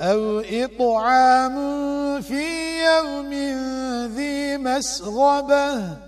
أو إطعام في يوم ذي مسغبة